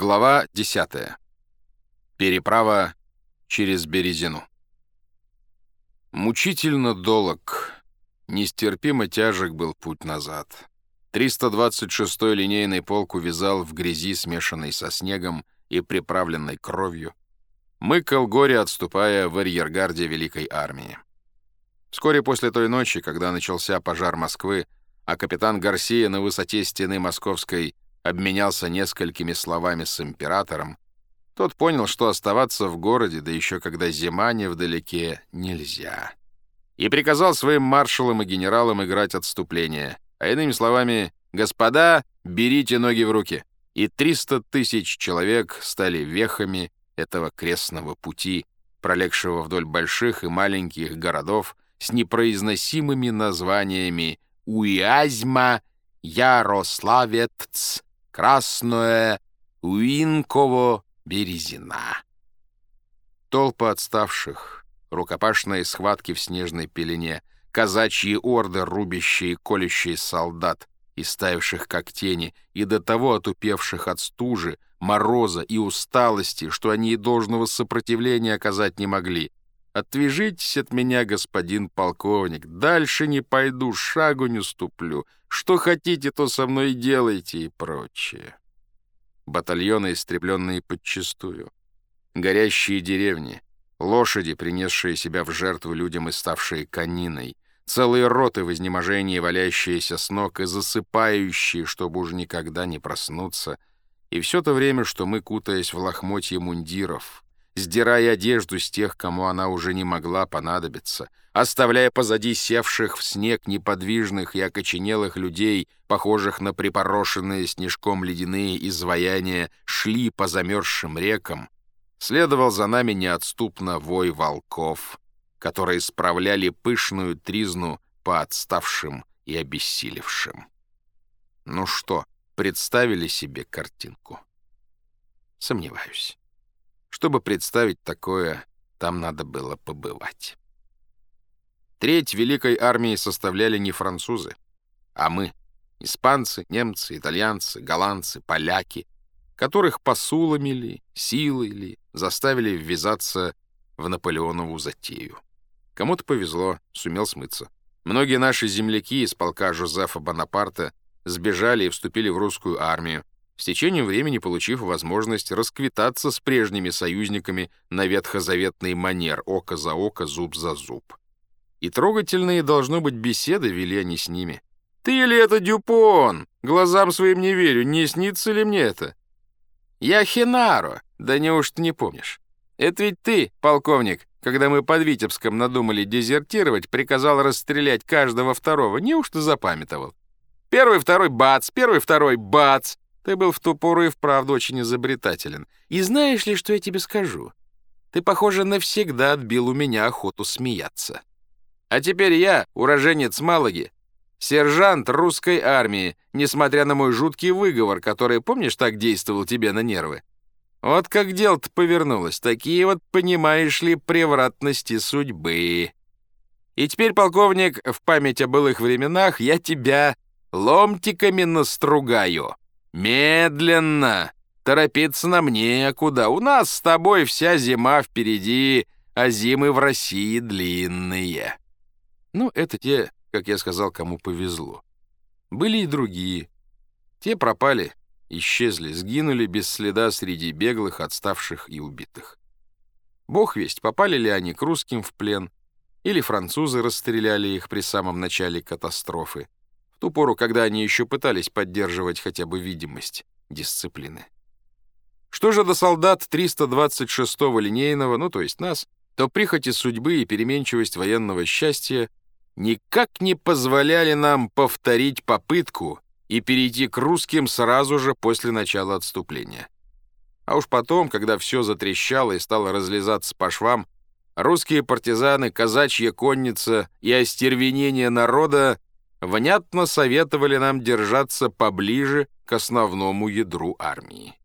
Глава 10. Переправа через Березину. Мучительно долог, нестерпимо тяжек был путь назад. 326-й линейный полк увязал в грязи, смешанной со снегом и приправленной кровью. Мыкал горе, отступая в арьергарде Великой Армии. Вскоре после той ночи, когда начался пожар Москвы, а капитан Гарсия на высоте стены Московской обменялся несколькими словами с императором, тот понял, что оставаться в городе, да еще когда зима невдалеке, нельзя. И приказал своим маршалам и генералам играть отступление. А иными словами, «Господа, берите ноги в руки!» И 300 тысяч человек стали вехами этого крестного пути, пролегшего вдоль больших и маленьких городов с непроизносимыми названиями Уязьма, Ярославец, Красное, Уинково, Березина. Толпы отставших, рукопашные схватки в снежной пелене, казачьи орды, рубящие и колющие солдат, истаивших как тени, и до того отупевших от стужи, мороза и усталости, что они и должного сопротивления оказать не могли. «Отвяжитесь от меня, господин полковник, дальше не пойду, шагу не ступлю, что хотите, то со мной делайте» и прочее. Батальоны, истребленные подчистую, горящие деревни, лошади, принесшие себя в жертву людям и ставшие кониной, целые роты в изнеможении, валящиеся с ног и засыпающие, чтобы уж никогда не проснуться, и все то время, что мы, кутаясь в лохмотье мундиров, сдирая одежду с тех, кому она уже не могла понадобиться, оставляя позади севших в снег неподвижных и окоченелых людей, похожих на припорошенные снежком ледяные изваяния, шли по замерзшим рекам, следовал за нами неотступно вой волков, которые справляли пышную тризну по отставшим и обессилевшим. Ну что, представили себе картинку? Сомневаюсь. Чтобы представить такое, там надо было побывать. Треть великой армии составляли не французы, а мы — испанцы, немцы, итальянцы, голландцы, поляки, которых посулами ли, силой ли заставили ввязаться в Наполеонову затею. Кому-то повезло, сумел смыться. Многие наши земляки из полка Жозефа Бонапарта сбежали и вступили в русскую армию, с течением времени получив возможность расквитаться с прежними союзниками на ветхозаветный манер око за око, зуб за зуб. И трогательные, должно быть, беседы вели они с ними. «Ты ли это Дюпон? Глазам своим не верю, не снится ли мне это?» «Я Хенаро, да неужто не помнишь? Это ведь ты, полковник, когда мы под Витебском надумали дезертировать, приказал расстрелять каждого второго, неужто запамятовал? Первый, второй, бац, первый, второй, бац!» Ты был в ту пору и вправду очень изобретателен. И знаешь ли, что я тебе скажу? Ты, похоже, навсегда отбил у меня охоту смеяться. А теперь я, уроженец Малаги, сержант русской армии, несмотря на мой жуткий выговор, который, помнишь, так действовал тебе на нервы? Вот как дело-то повернулось. Такие вот, понимаешь ли, превратности судьбы. И теперь, полковник, в память о былых временах я тебя ломтиками настругаю. «Медленно! Торопиться нам некуда. У нас с тобой вся зима впереди, а зимы в России длинные». Ну, это те, как я сказал, кому повезло. Были и другие. Те пропали, исчезли, сгинули без следа среди беглых, отставших и убитых. Бог весть, попали ли они к русским в плен, или французы расстреляли их при самом начале катастрофы в ту пору, когда они еще пытались поддерживать хотя бы видимость дисциплины. Что же до солдат 326-го линейного, ну то есть нас, то прихоти судьбы и переменчивость военного счастья никак не позволяли нам повторить попытку и перейти к русским сразу же после начала отступления. А уж потом, когда все затрещало и стало разлезаться по швам, русские партизаны, казачья конница и остервенение народа внятно советовали нам держаться поближе к основному ядру армии.